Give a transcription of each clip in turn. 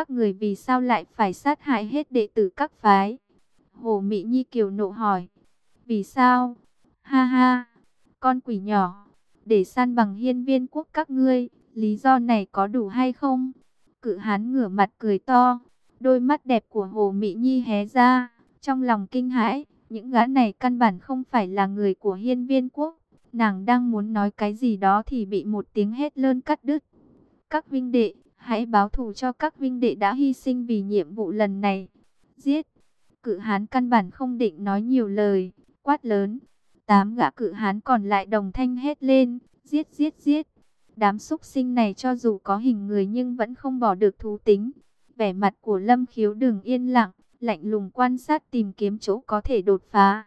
các người vì sao lại phải sát hại hết đệ tử các phái? Hồ Mỹ Nhi kiều nộ hỏi. Vì sao? Ha ha, con quỷ nhỏ, để san bằng hiên viên quốc các ngươi, lý do này có đủ hay không? Cự hán ngửa mặt cười to, đôi mắt đẹp của Hồ Mỹ Nhi hé ra, trong lòng kinh hãi, những gã này căn bản không phải là người của hiên viên quốc. Nàng đang muốn nói cái gì đó thì bị một tiếng hét lơn cắt đứt. Các vinh đệ, hãy báo thù cho các huynh đệ đã hy sinh vì nhiệm vụ lần này. Giết! Cự hán căn bản không định nói nhiều lời, quát lớn. Tám gã cự hán còn lại đồng thanh hét lên, giết giết giết. Đám súc sinh này cho dù có hình người nhưng vẫn không bỏ được thú tính. Vẻ mặt của Lâm Khiếu đừng yên lặng, lạnh lùng quan sát tìm kiếm chỗ có thể đột phá.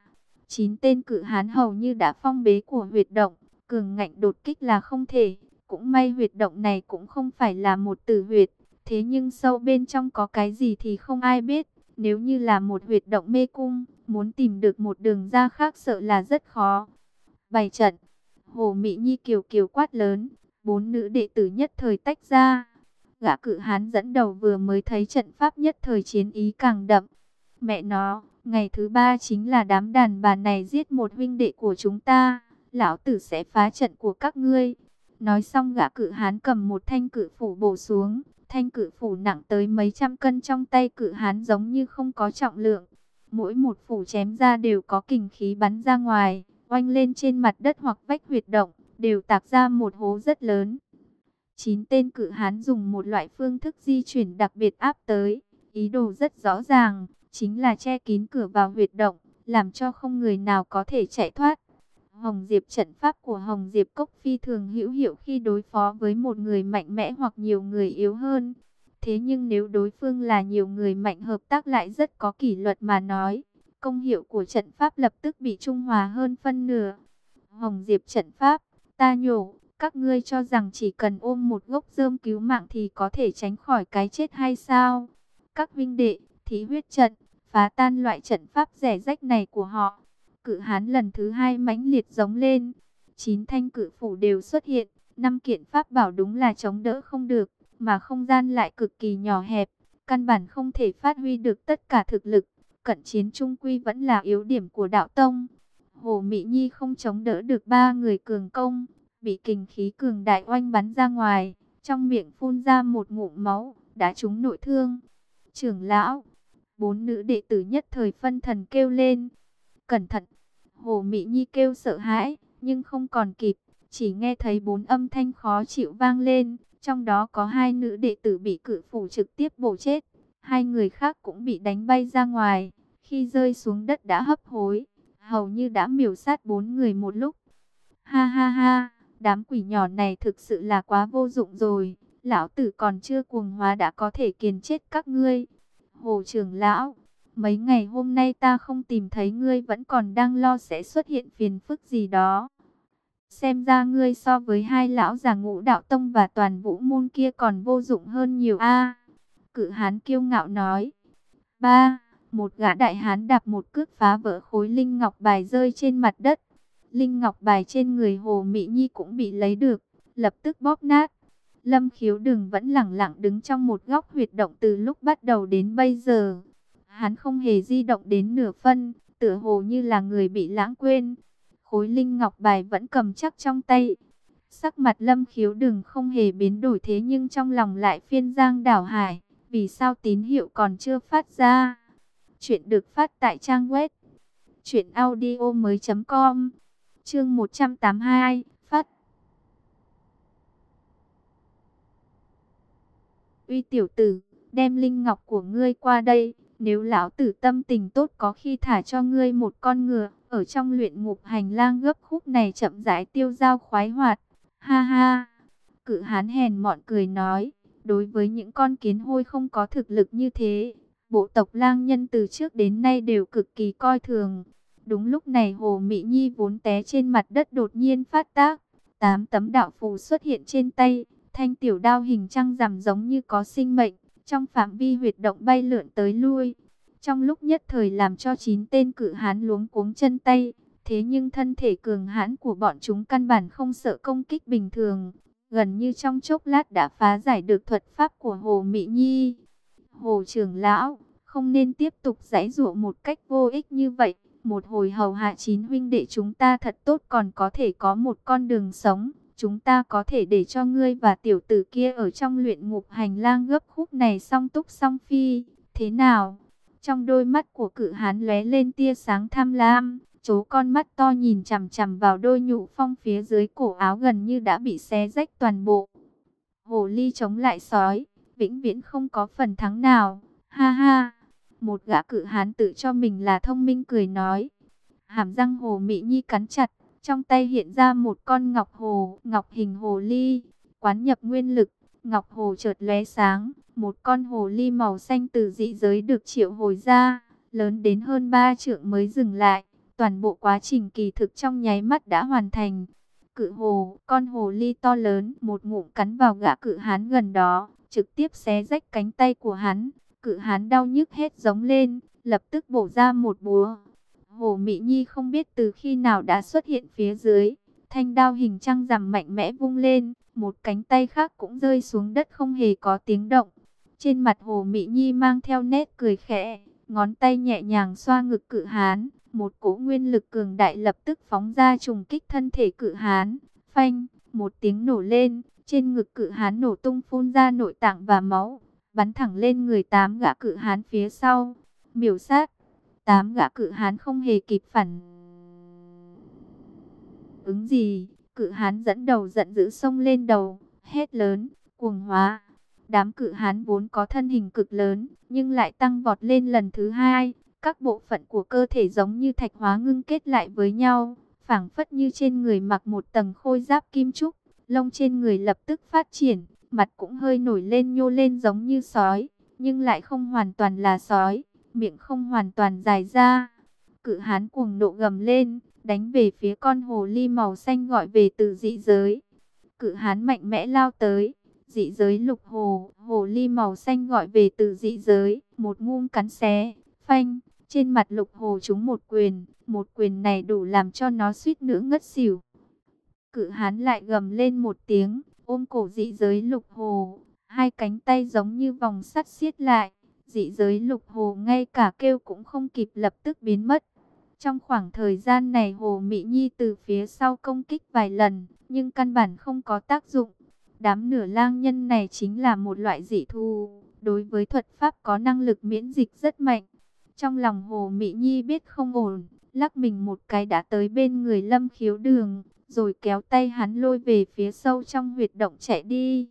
Chín tên cự hán hầu như đã phong bế của huyệt động, cường ngạnh đột kích là không thể. Cũng may huyệt động này cũng không phải là một tử huyệt, thế nhưng sâu bên trong có cái gì thì không ai biết. Nếu như là một huyệt động mê cung, muốn tìm được một đường ra khác sợ là rất khó. Bày trận, Hồ Mỹ Nhi kiều kiều quát lớn, bốn nữ đệ tử nhất thời tách ra. Gã cự hán dẫn đầu vừa mới thấy trận pháp nhất thời chiến ý càng đậm. Mẹ nó, ngày thứ ba chính là đám đàn bà này giết một huynh đệ của chúng ta. Lão tử sẽ phá trận của các ngươi. Nói xong gã cự hán cầm một thanh cự phủ bổ xuống. Thanh cự phủ nặng tới mấy trăm cân trong tay cự hán giống như không có trọng lượng. Mỗi một phủ chém ra đều có kình khí bắn ra ngoài, oanh lên trên mặt đất hoặc vách huyệt động, đều tạc ra một hố rất lớn. Chín tên cự hán dùng một loại phương thức di chuyển đặc biệt áp tới, ý đồ rất rõ ràng, chính là che kín cửa vào huyệt động, làm cho không người nào có thể chạy thoát. Hồng Diệp trận pháp của Hồng Diệp Cốc phi thường hữu hiệu khi đối phó với một người mạnh mẽ hoặc nhiều người yếu hơn. Thế nhưng nếu đối phương là nhiều người mạnh hợp tác lại rất có kỷ luật mà nói, công hiệu của trận pháp lập tức bị trung hòa hơn phân nửa. Hồng Diệp trận pháp, ta nhổ, các ngươi cho rằng chỉ cần ôm một gốc rơm cứu mạng thì có thể tránh khỏi cái chết hay sao? Các vinh đệ, thí huyết trận, phá tan loại trận pháp rẻ rách này của họ. Cự hán lần thứ hai mãnh liệt giống lên. Chín thanh cự phủ đều xuất hiện. Năm kiện pháp bảo đúng là chống đỡ không được. Mà không gian lại cực kỳ nhỏ hẹp. Căn bản không thể phát huy được tất cả thực lực. Cận chiến trung quy vẫn là yếu điểm của đạo tông. Hồ Mỹ Nhi không chống đỡ được ba người cường công. Bị kình khí cường đại oanh bắn ra ngoài. Trong miệng phun ra một ngụm máu. Đã trúng nội thương. Trưởng lão. Bốn nữ đệ tử nhất thời phân thần kêu lên. Cẩn thận. Hồ Mỹ Nhi kêu sợ hãi, nhưng không còn kịp, chỉ nghe thấy bốn âm thanh khó chịu vang lên, trong đó có hai nữ đệ tử bị cự phủ trực tiếp bổ chết, hai người khác cũng bị đánh bay ra ngoài, khi rơi xuống đất đã hấp hối, hầu như đã miểu sát bốn người một lúc. Ha ha ha, đám quỷ nhỏ này thực sự là quá vô dụng rồi, lão tử còn chưa cuồng hóa đã có thể kiền chết các ngươi. Hồ trưởng lão, Mấy ngày hôm nay ta không tìm thấy ngươi vẫn còn đang lo sẽ xuất hiện phiền phức gì đó. Xem ra ngươi so với hai lão già ngũ đạo tông và toàn vũ môn kia còn vô dụng hơn nhiều a. cự hán kiêu ngạo nói. Ba, một gã đại hán đạp một cước phá vỡ khối linh ngọc bài rơi trên mặt đất. Linh ngọc bài trên người Hồ Mỹ Nhi cũng bị lấy được, lập tức bóp nát. Lâm khiếu đừng vẫn lặng lặng đứng trong một góc huyệt động từ lúc bắt đầu đến bây giờ. Hắn không hề di động đến nửa phân, tựa hồ như là người bị lãng quên. Khối linh ngọc bài vẫn cầm chắc trong tay. Sắc mặt lâm khiếu đừng không hề biến đổi thế nhưng trong lòng lại phiên giang đảo hải. Vì sao tín hiệu còn chưa phát ra? Chuyện được phát tại trang web. Chuyện audio mới com. Chương 182. Phát. Uy tiểu tử, đem linh ngọc của ngươi qua đây. Nếu lão tử tâm tình tốt có khi thả cho ngươi một con ngựa, ở trong luyện ngục hành lang gấp khúc này chậm rãi tiêu giao khoái hoạt. Ha ha! Cự hán hèn mọn cười nói, đối với những con kiến hôi không có thực lực như thế, bộ tộc lang nhân từ trước đến nay đều cực kỳ coi thường. Đúng lúc này Hồ Mỹ Nhi vốn té trên mặt đất đột nhiên phát tác. Tám tấm đạo phù xuất hiện trên tay, thanh tiểu đao hình trăng rằm giống như có sinh mệnh trong phạm vi huyệt động bay lượn tới lui. Trong lúc nhất thời làm cho chín tên cự hán luống cuống chân tay, thế nhưng thân thể cường hãn của bọn chúng căn bản không sợ công kích bình thường, gần như trong chốc lát đã phá giải được thuật pháp của Hồ Mỹ Nhi. Hồ trưởng lão, không nên tiếp tục giải dụa một cách vô ích như vậy. Một hồi hầu hạ chín huynh đệ chúng ta thật tốt còn có thể có một con đường sống. Chúng ta có thể để cho ngươi và tiểu tử kia ở trong luyện ngục hành lang gấp khúc này song túc song phi. Thế nào? Trong đôi mắt của cự hán lóe lên tia sáng tham lam, chố con mắt to nhìn chằm chằm vào đôi nhụ phong phía dưới cổ áo gần như đã bị xé rách toàn bộ. Hồ ly chống lại sói, vĩnh viễn không có phần thắng nào. Ha ha, một gã cự hán tự cho mình là thông minh cười nói. Hàm răng hồ Mỹ Nhi cắn chặt, trong tay hiện ra một con ngọc hồ, ngọc hình hồ ly, quán nhập nguyên lực, ngọc hồ chợt lóe sáng, một con hồ ly màu xanh từ dị giới được triệu hồi ra, lớn đến hơn 3 trượng mới dừng lại. Toàn bộ quá trình kỳ thực trong nháy mắt đã hoàn thành. Cự hồ, con hồ ly to lớn, một ngụm cắn vào gã cự hán gần đó, trực tiếp xé rách cánh tay của hắn. Cự hán đau nhức hết giống lên, lập tức bổ ra một búa. Hồ Mỹ Nhi không biết từ khi nào đã xuất hiện phía dưới. Thanh đao hình trăng rằm mạnh mẽ vung lên, một cánh tay khác cũng rơi xuống đất không hề có tiếng động. Trên mặt Hồ Mỹ Nhi mang theo nét cười khẽ, ngón tay nhẹ nhàng xoa ngực cự hán. Một cỗ nguyên lực cường đại lập tức phóng ra trùng kích thân thể cự hán. Phanh, một tiếng nổ lên, trên ngực cự hán nổ tung phun ra nội tạng và máu, bắn thẳng lên người tám gã cự hán phía sau. Miểu sát, tám gã cự hán không hề kịp phản ứng gì, cự hán dẫn đầu giận dữ xông lên đầu, hét lớn, cuồng hóa. Đám cự hán vốn có thân hình cực lớn, nhưng lại tăng vọt lên lần thứ hai. Các bộ phận của cơ thể giống như thạch hóa ngưng kết lại với nhau, phảng phất như trên người mặc một tầng khôi giáp kim trúc, lông trên người lập tức phát triển, mặt cũng hơi nổi lên nhô lên giống như sói, nhưng lại không hoàn toàn là sói, miệng không hoàn toàn dài ra. Cự hán cuồng nộ gầm lên, đánh về phía con hồ ly màu xanh gọi về từ dị giới. Cự hán mạnh mẽ lao tới, dị giới lục hồ, hồ ly màu xanh gọi về từ dị giới, một ngum cắn xé, phanh, trên mặt lục hồ chúng một quyền, một quyền này đủ làm cho nó suýt nữa ngất xỉu. Cự hán lại gầm lên một tiếng, ôm cổ dị giới lục hồ, hai cánh tay giống như vòng sắt siết lại. Dị giới lục hồ ngay cả kêu cũng không kịp lập tức biến mất. Trong khoảng thời gian này Hồ Mỹ Nhi từ phía sau công kích vài lần, nhưng căn bản không có tác dụng. Đám nửa lang nhân này chính là một loại dị thu, đối với thuật pháp có năng lực miễn dịch rất mạnh. Trong lòng Hồ Mỹ Nhi biết không ổn, lắc mình một cái đã tới bên người Lâm Khiếu Đường, rồi kéo tay hắn lôi về phía sâu trong huyệt động chạy đi.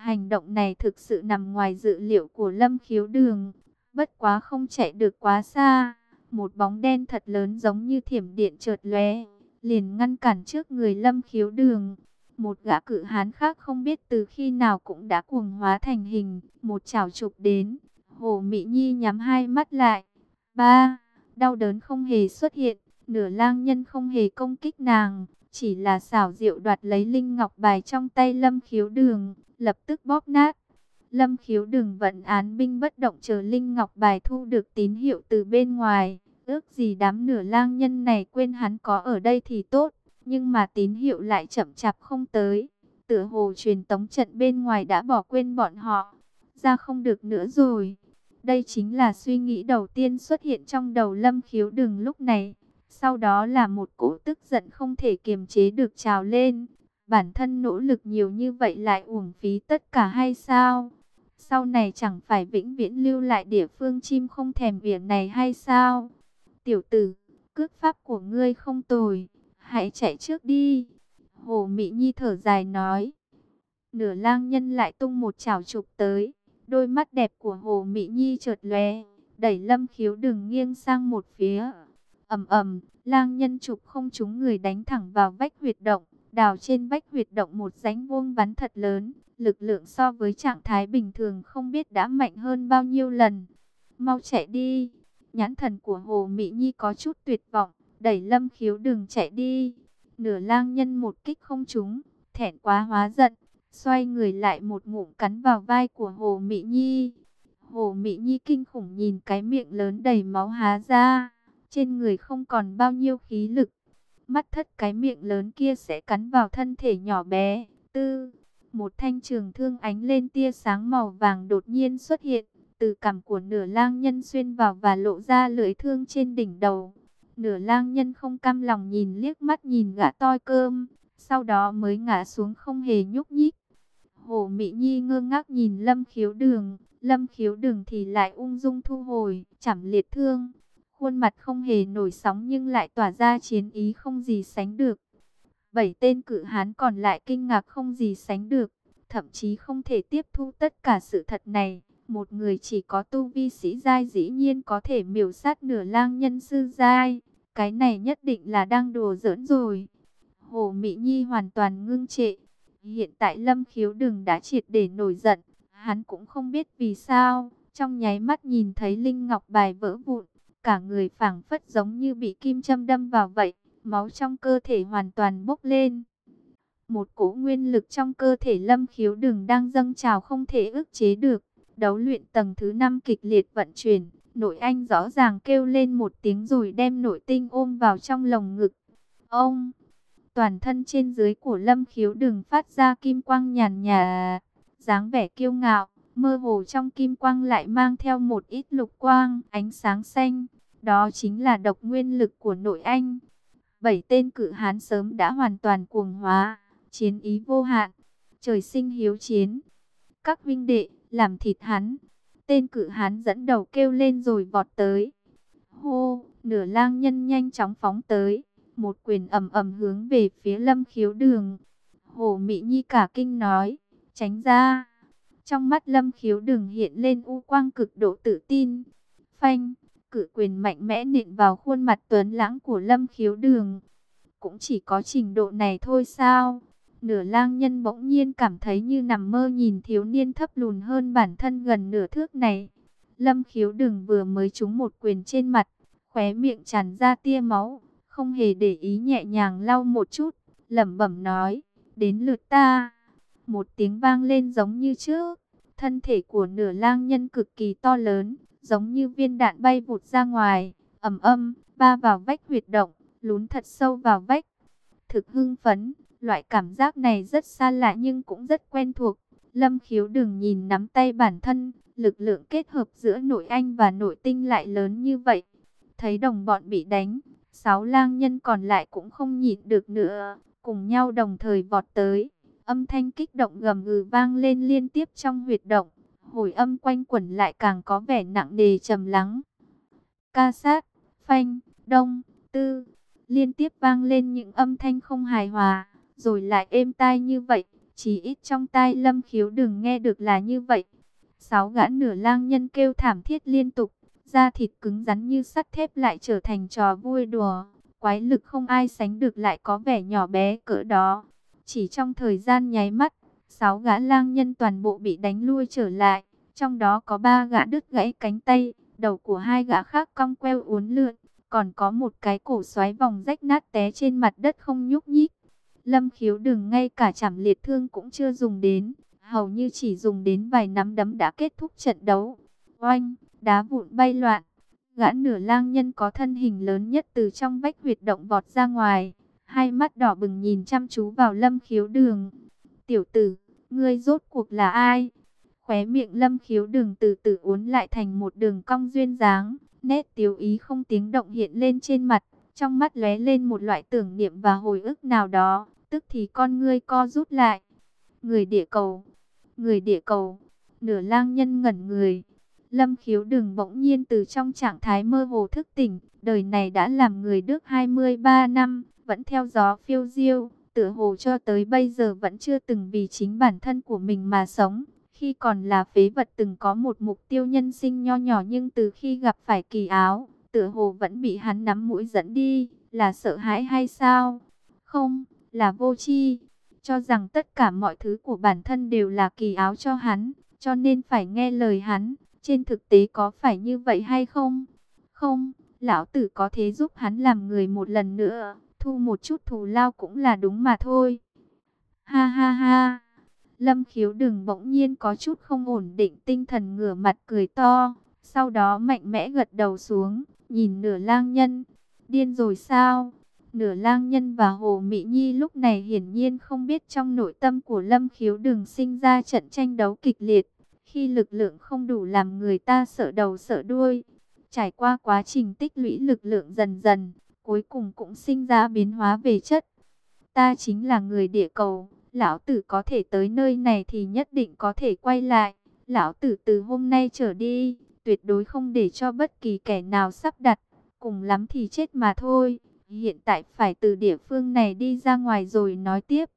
Hành động này thực sự nằm ngoài dự liệu của Lâm Khiếu Đường, bất quá không chạy được quá xa. Một bóng đen thật lớn giống như thiểm điện chợt lóe, liền ngăn cản trước người Lâm Khiếu Đường. Một gã cự hán khác không biết từ khi nào cũng đã cuồng hóa thành hình, một chảo chụp đến. Hồ Mỹ Nhi nhắm hai mắt lại, Ba, đau đớn không hề xuất hiện, nửa lang nhân không hề công kích nàng, chỉ là xảo diệu đoạt lấy linh ngọc bài trong tay lâm khiếu đường, lập tức bóp nát. Lâm khiếu đường vận án binh bất động chờ linh ngọc bài thu được tín hiệu từ bên ngoài, ước gì đám nửa lang nhân này quên hắn có ở đây thì tốt, nhưng mà tín hiệu lại chậm chạp không tới. Tựa hồ truyền tống trận bên ngoài đã bỏ quên bọn họ, ra không được nữa rồi. Đây chính là suy nghĩ đầu tiên xuất hiện trong đầu lâm khiếu đừng lúc này. Sau đó là một cỗ tức giận không thể kiềm chế được trào lên. Bản thân nỗ lực nhiều như vậy lại uổng phí tất cả hay sao? Sau này chẳng phải vĩnh viễn lưu lại địa phương chim không thèm biển này hay sao? Tiểu tử, cước pháp của ngươi không tồi, hãy chạy trước đi. Hồ Mỹ Nhi thở dài nói. Nửa lang nhân lại tung một chảo chụp tới. Đôi mắt đẹp của Hồ Mỹ Nhi chợt lóe, đẩy Lâm Khiếu đừng nghiêng sang một phía. Ầm ầm, lang nhân chụp không trúng người đánh thẳng vào vách huyệt động, đào trên vách huyệt động một rãnh vuông bắn thật lớn, lực lượng so với trạng thái bình thường không biết đã mạnh hơn bao nhiêu lần. Mau chạy đi. Nhãn thần của Hồ Mỹ Nhi có chút tuyệt vọng, đẩy Lâm Khiếu đừng chạy đi. Nửa lang nhân một kích không trúng, thẹn quá hóa giận, Xoay người lại một ngụm cắn vào vai của Hồ Mỹ Nhi. Hồ Mỹ Nhi kinh khủng nhìn cái miệng lớn đầy máu há ra. Trên người không còn bao nhiêu khí lực. Mắt thất cái miệng lớn kia sẽ cắn vào thân thể nhỏ bé. Tư, một thanh trường thương ánh lên tia sáng màu vàng đột nhiên xuất hiện. từ cằm của nửa lang nhân xuyên vào và lộ ra lưỡi thương trên đỉnh đầu. Nửa lang nhân không cam lòng nhìn liếc mắt nhìn gã toi cơm, sau đó mới ngã xuống không hề nhúc nhích. Hồ Mỹ Nhi ngơ ngác nhìn Lâm Khiếu Đường, Lâm Khiếu Đường thì lại ung dung thu hồi, chảm liệt thương. Khuôn mặt không hề nổi sóng nhưng lại tỏa ra chiến ý không gì sánh được. Bảy tên cự hán còn lại kinh ngạc không gì sánh được, thậm chí không thể tiếp thu tất cả sự thật này. Một người chỉ có tu vi sĩ giai dĩ nhiên có thể miểu sát nửa lang nhân sư giai. Cái này nhất định là đang đùa giỡn rồi. Hồ Mỹ Nhi hoàn toàn ngưng trệ. Hiện tại Lâm Khiếu Đừng đã triệt để nổi giận. Hắn cũng không biết vì sao. Trong nháy mắt nhìn thấy Linh Ngọc bài vỡ vụn. Cả người phảng phất giống như bị kim châm đâm vào vậy. Máu trong cơ thể hoàn toàn bốc lên. Một cỗ nguyên lực trong cơ thể Lâm Khiếu Đừng đang dâng trào không thể ức chế được. Đấu luyện tầng thứ 5 kịch liệt vận chuyển. Nội anh rõ ràng kêu lên một tiếng rồi đem nội tinh ôm vào trong lồng ngực. Ông! Toàn thân trên dưới của lâm khiếu đừng phát ra kim quang nhàn nhà. dáng vẻ kiêu ngạo, mơ hồ trong kim quang lại mang theo một ít lục quang, ánh sáng xanh. Đó chính là độc nguyên lực của nội anh. Bảy tên cự hán sớm đã hoàn toàn cuồng hóa, chiến ý vô hạn, trời sinh hiếu chiến. Các vinh đệ, làm thịt hắn. Tên cự hán dẫn đầu kêu lên rồi vọt tới. Hô, nửa lang nhân nhanh chóng phóng tới. Một quyền ầm ầm hướng về phía lâm khiếu đường. Hồ Mỹ Nhi cả kinh nói, tránh ra. Trong mắt lâm khiếu đường hiện lên u quang cực độ tự tin. Phanh, cự quyền mạnh mẽ nện vào khuôn mặt tuấn lãng của lâm khiếu đường. Cũng chỉ có trình độ này thôi sao? Nửa lang nhân bỗng nhiên cảm thấy như nằm mơ nhìn thiếu niên thấp lùn hơn bản thân gần nửa thước này. Lâm khiếu đừng vừa mới trúng một quyền trên mặt, khóe miệng tràn ra tia máu, không hề để ý nhẹ nhàng lau một chút, lẩm bẩm nói, đến lượt ta. Một tiếng vang lên giống như trước, thân thể của nửa lang nhân cực kỳ to lớn, giống như viên đạn bay vụt ra ngoài, ầm âm, ba vào vách huyệt động, lún thật sâu vào vách. Thực hưng phấn, Loại cảm giác này rất xa lạ nhưng cũng rất quen thuộc. Lâm khiếu đừng nhìn nắm tay bản thân, lực lượng kết hợp giữa nội anh và nội tinh lại lớn như vậy. Thấy đồng bọn bị đánh, sáu lang nhân còn lại cũng không nhịn được nữa, cùng nhau đồng thời vọt tới. Âm thanh kích động gầm gừ vang lên liên tiếp trong huyệt động, hồi âm quanh quẩn lại càng có vẻ nặng nề trầm lắng. Ca sát, phanh, đông, tư, liên tiếp vang lên những âm thanh không hài hòa rồi lại êm tai như vậy, chỉ ít trong tai lâm khiếu đừng nghe được là như vậy. Sáu gã nửa lang nhân kêu thảm thiết liên tục, da thịt cứng rắn như sắt thép lại trở thành trò vui đùa, quái lực không ai sánh được lại có vẻ nhỏ bé cỡ đó. Chỉ trong thời gian nháy mắt, sáu gã lang nhân toàn bộ bị đánh lui trở lại, trong đó có ba gã đứt gãy cánh tay, đầu của hai gã khác cong queo uốn lượn, còn có một cái cổ xoáy vòng rách nát té trên mặt đất không nhúc nhích. Lâm khiếu đừng ngay cả chảm liệt thương cũng chưa dùng đến, hầu như chỉ dùng đến vài nắm đấm đã kết thúc trận đấu. Oanh, đá vụn bay loạn, gã nửa lang nhân có thân hình lớn nhất từ trong vách huyệt động vọt ra ngoài, hai mắt đỏ bừng nhìn chăm chú vào lâm khiếu đường. Tiểu tử, ngươi rốt cuộc là ai? Khóe miệng lâm khiếu đường từ từ uốn lại thành một đường cong duyên dáng, nét tiếu ý không tiếng động hiện lên trên mặt. Trong mắt lóe lên một loại tưởng niệm và hồi ức nào đó, tức thì con ngươi co rút lại. Người địa cầu, người địa cầu, nửa lang nhân ngẩn người. Lâm khiếu đừng bỗng nhiên từ trong trạng thái mơ hồ thức tỉnh, đời này đã làm người Đức 23 năm, vẫn theo gió phiêu diêu, tựa hồ cho tới bây giờ vẫn chưa từng vì chính bản thân của mình mà sống. Khi còn là phế vật từng có một mục tiêu nhân sinh nho nhỏ nhưng từ khi gặp phải kỳ áo, tựa hồ vẫn bị hắn nắm mũi dẫn đi, là sợ hãi hay sao? Không, là vô tri, cho rằng tất cả mọi thứ của bản thân đều là kỳ áo cho hắn, cho nên phải nghe lời hắn. Trên thực tế có phải như vậy hay không? Không, lão tử có thể giúp hắn làm người một lần nữa, thu một chút thù lao cũng là đúng mà thôi. Ha ha ha. Lâm khiếu đừng bỗng nhiên có chút không ổn định tinh thần ngửa mặt cười to, sau đó mạnh mẽ gật đầu xuống, nhìn nửa lang nhân, điên rồi sao? Nửa lang nhân và Hồ Mỹ Nhi lúc này hiển nhiên không biết trong nội tâm của Lâm Khiếu đừng sinh ra trận tranh đấu kịch liệt. khi lực lượng không đủ làm người ta sợ đầu sợ đuôi. Trải qua quá trình tích lũy lực lượng dần dần, cuối cùng cũng sinh ra biến hóa về chất. Ta chính là người địa cầu, lão tử có thể tới nơi này thì nhất định có thể quay lại. Lão tử từ hôm nay trở đi, tuyệt đối không để cho bất kỳ kẻ nào sắp đặt, cùng lắm thì chết mà thôi. Hiện tại phải từ địa phương này đi ra ngoài rồi nói tiếp.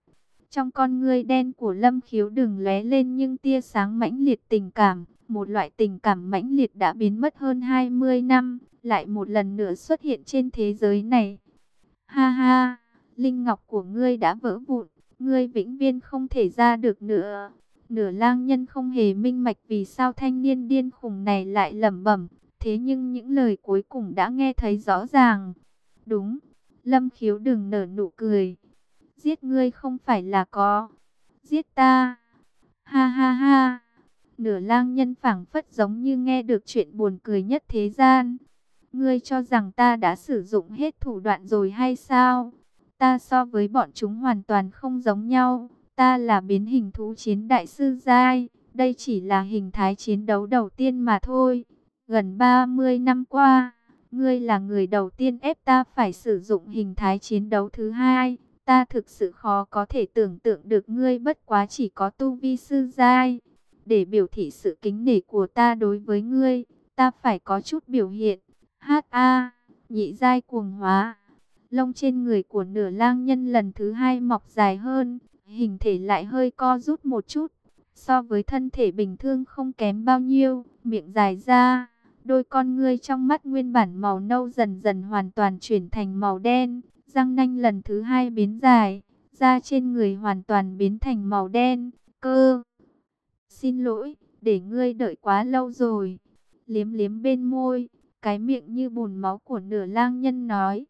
Trong con ngươi đen của Lâm Khiếu đừng lóe lên nhưng tia sáng mãnh liệt tình cảm, một loại tình cảm mãnh liệt đã biến mất hơn 20 năm, lại một lần nữa xuất hiện trên thế giới này. Ha ha, linh ngọc của ngươi đã vỡ vụn, ngươi vĩnh viên không thể ra được nữa. Nửa lang nhân không hề minh mạch vì sao thanh niên điên khùng này lại lẩm bẩm, thế nhưng những lời cuối cùng đã nghe thấy rõ ràng. Đúng, Lâm Khiếu đừng nở nụ cười. Giết ngươi không phải là có, giết ta. Ha ha ha. Nửa lang nhân phảng phất giống như nghe được chuyện buồn cười nhất thế gian. Ngươi cho rằng ta đã sử dụng hết thủ đoạn rồi hay sao? Ta so với bọn chúng hoàn toàn không giống nhau. Ta là biến hình thú chiến đại sư giai. Đây chỉ là hình thái chiến đấu đầu tiên mà thôi. Gần 30 năm qua, ngươi là người đầu tiên ép ta phải sử dụng hình thái chiến đấu thứ hai. Ta thực sự khó có thể tưởng tượng được ngươi bất quá chỉ có tu vi sư giai. Để biểu thị sự kính nể của ta đối với ngươi, ta phải có chút biểu hiện ha a Nhị giai cuồng hóa. Lông trên người của nửa lang nhân lần thứ hai mọc dài hơn, hình thể lại hơi co rút một chút. So với thân thể bình thường không kém bao nhiêu, miệng dài ra, đôi con ngươi trong mắt nguyên bản màu nâu dần dần hoàn toàn chuyển thành màu đen, răng nanh lần thứ hai biến dài, da trên người hoàn toàn biến thành màu đen, cơ. Xin lỗi, để ngươi đợi quá lâu rồi. Liếm liếm bên môi, cái miệng như bùn máu của nửa lang nhân nói.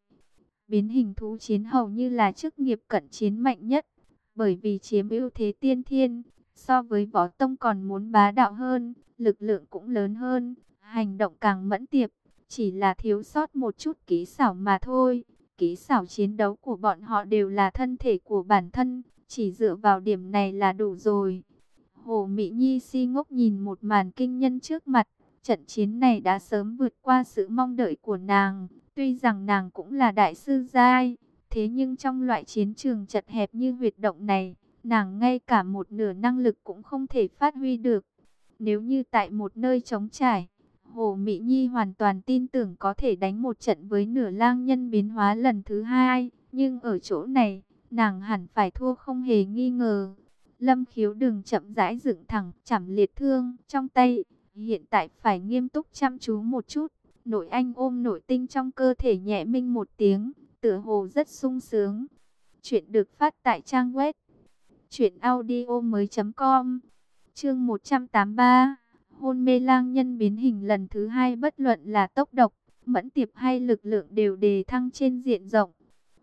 Biến hình thú chiến hầu như là chức nghiệp cận chiến mạnh nhất, bởi vì chiếm ưu thế tiên thiên, so với võ tông còn muốn bá đạo hơn, lực lượng cũng lớn hơn, hành động càng mẫn tiệp, chỉ là thiếu sót một chút kỹ xảo mà thôi. Kỹ xảo chiến đấu của bọn họ đều là thân thể của bản thân, chỉ dựa vào điểm này là đủ rồi. Hồ Mỹ Nhi si ngốc nhìn một màn kinh nhân trước mặt, trận chiến này đã sớm vượt qua sự mong đợi của nàng. Tuy rằng nàng cũng là đại sư giai, thế nhưng trong loại chiến trường chật hẹp như huyệt động này, nàng ngay cả một nửa năng lực cũng không thể phát huy được. Nếu như tại một nơi trống trải, Hồ Mỹ Nhi hoàn toàn tin tưởng có thể đánh một trận với nửa lang nhân biến hóa lần thứ hai. Nhưng ở chỗ này, nàng hẳn phải thua không hề nghi ngờ. Lâm khiếu đừng chậm rãi dựng thẳng, chảm liệt thương trong tay. Hiện tại phải nghiêm túc chăm chú một chút. Nội anh ôm nội tinh trong cơ thể nhẹ minh một tiếng, tựa hồ rất sung sướng. Chuyện được phát tại trang web chuyệnaudio mới.com Chương 183 hôn mê lang nhân biến hình lần thứ hai bất luận là tốc độc, mẫn tiệp hay lực lượng đều đề thăng trên diện rộng.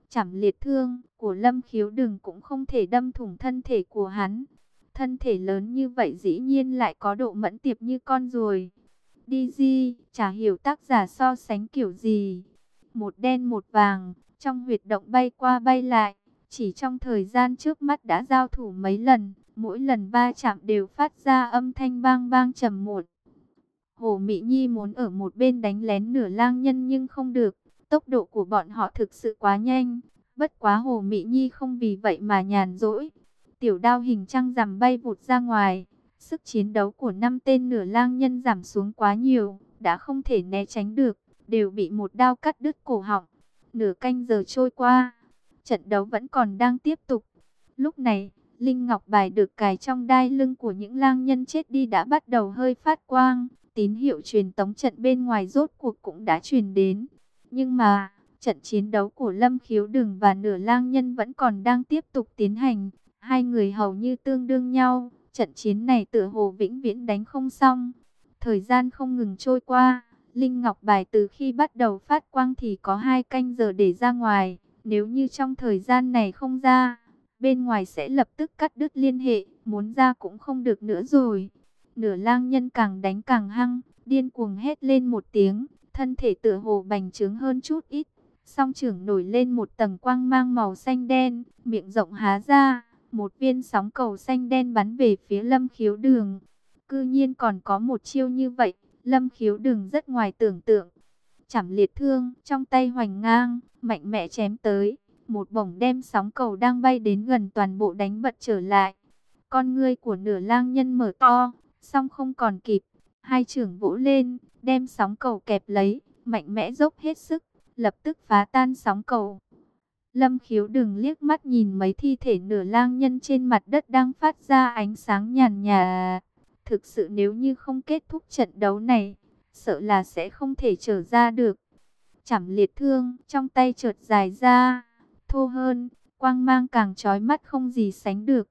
Chảm liệt thương của lâm khiếu đừng cũng không thể đâm thủng thân thể của hắn. Thân thể lớn như vậy dĩ nhiên lại có độ mẫn tiệp như con ruồi. Đi di, chả hiểu tác giả so sánh kiểu gì. Một đen một vàng, trong huyệt động bay qua bay lại. Chỉ trong thời gian trước mắt đã giao thủ mấy lần mỗi lần va chạm đều phát ra âm thanh bang bang trầm một. Hồ Mỹ Nhi muốn ở một bên đánh lén nửa lang nhân nhưng không được, tốc độ của bọn họ thực sự quá nhanh, bất quá Hồ Mỹ Nhi không vì vậy mà nhàn rỗi. Tiểu đao hình trăng rằm bay vụt ra ngoài, sức chiến đấu của năm tên nửa lang nhân giảm xuống quá nhiều, đã không thể né tránh được, đều bị một đao cắt đứt cổ họng. Nửa canh giờ trôi qua, trận đấu vẫn còn đang tiếp tục. Lúc này, Linh Ngọc Bài được cài trong đai lưng của những lang nhân chết đi đã bắt đầu hơi phát quang. Tín hiệu truyền tống trận bên ngoài rốt cuộc cũng đã truyền đến. Nhưng mà, trận chiến đấu của Lâm Khiếu Đừng và nửa lang nhân vẫn còn đang tiếp tục tiến hành. Hai người hầu như tương đương nhau. Trận chiến này tựa hồ vĩnh viễn đánh không xong. Thời gian không ngừng trôi qua. Linh Ngọc Bài từ khi bắt đầu phát quang thì có hai canh giờ để ra ngoài. Nếu như trong thời gian này không ra, bên ngoài sẽ lập tức cắt đứt liên hệ, muốn ra cũng không được nữa rồi. Nửa lang nhân càng đánh càng hăng, điên cuồng hét lên một tiếng, thân thể tựa hồ bành trướng hơn chút ít. Song trưởng nổi lên một tầng quang mang màu xanh đen, miệng rộng há ra, một viên sóng cầu xanh đen bắn về phía lâm khiếu đường. Cư nhiên còn có một chiêu như vậy, lâm khiếu đường rất ngoài tưởng tượng. Chảm liệt thương, trong tay hoành ngang, mạnh mẽ chém tới. Một bổng đem sóng cầu đang bay đến gần toàn bộ đánh bật trở lại. Con ngươi của nửa lang nhân mở to, song không còn kịp. Hai trưởng vỗ lên, đem sóng cầu kẹp lấy, mạnh mẽ dốc hết sức, lập tức phá tan sóng cầu. Lâm khiếu đừng liếc mắt nhìn mấy thi thể nửa lang nhân trên mặt đất đang phát ra ánh sáng nhàn nhà. Thực sự nếu như không kết thúc trận đấu này, sợ là sẽ không thể trở ra được. Chảm liệt thương, trong tay trượt dài ra, thô hơn, quang mang càng trói mắt không gì sánh được.